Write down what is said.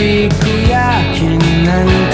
ピくや気になる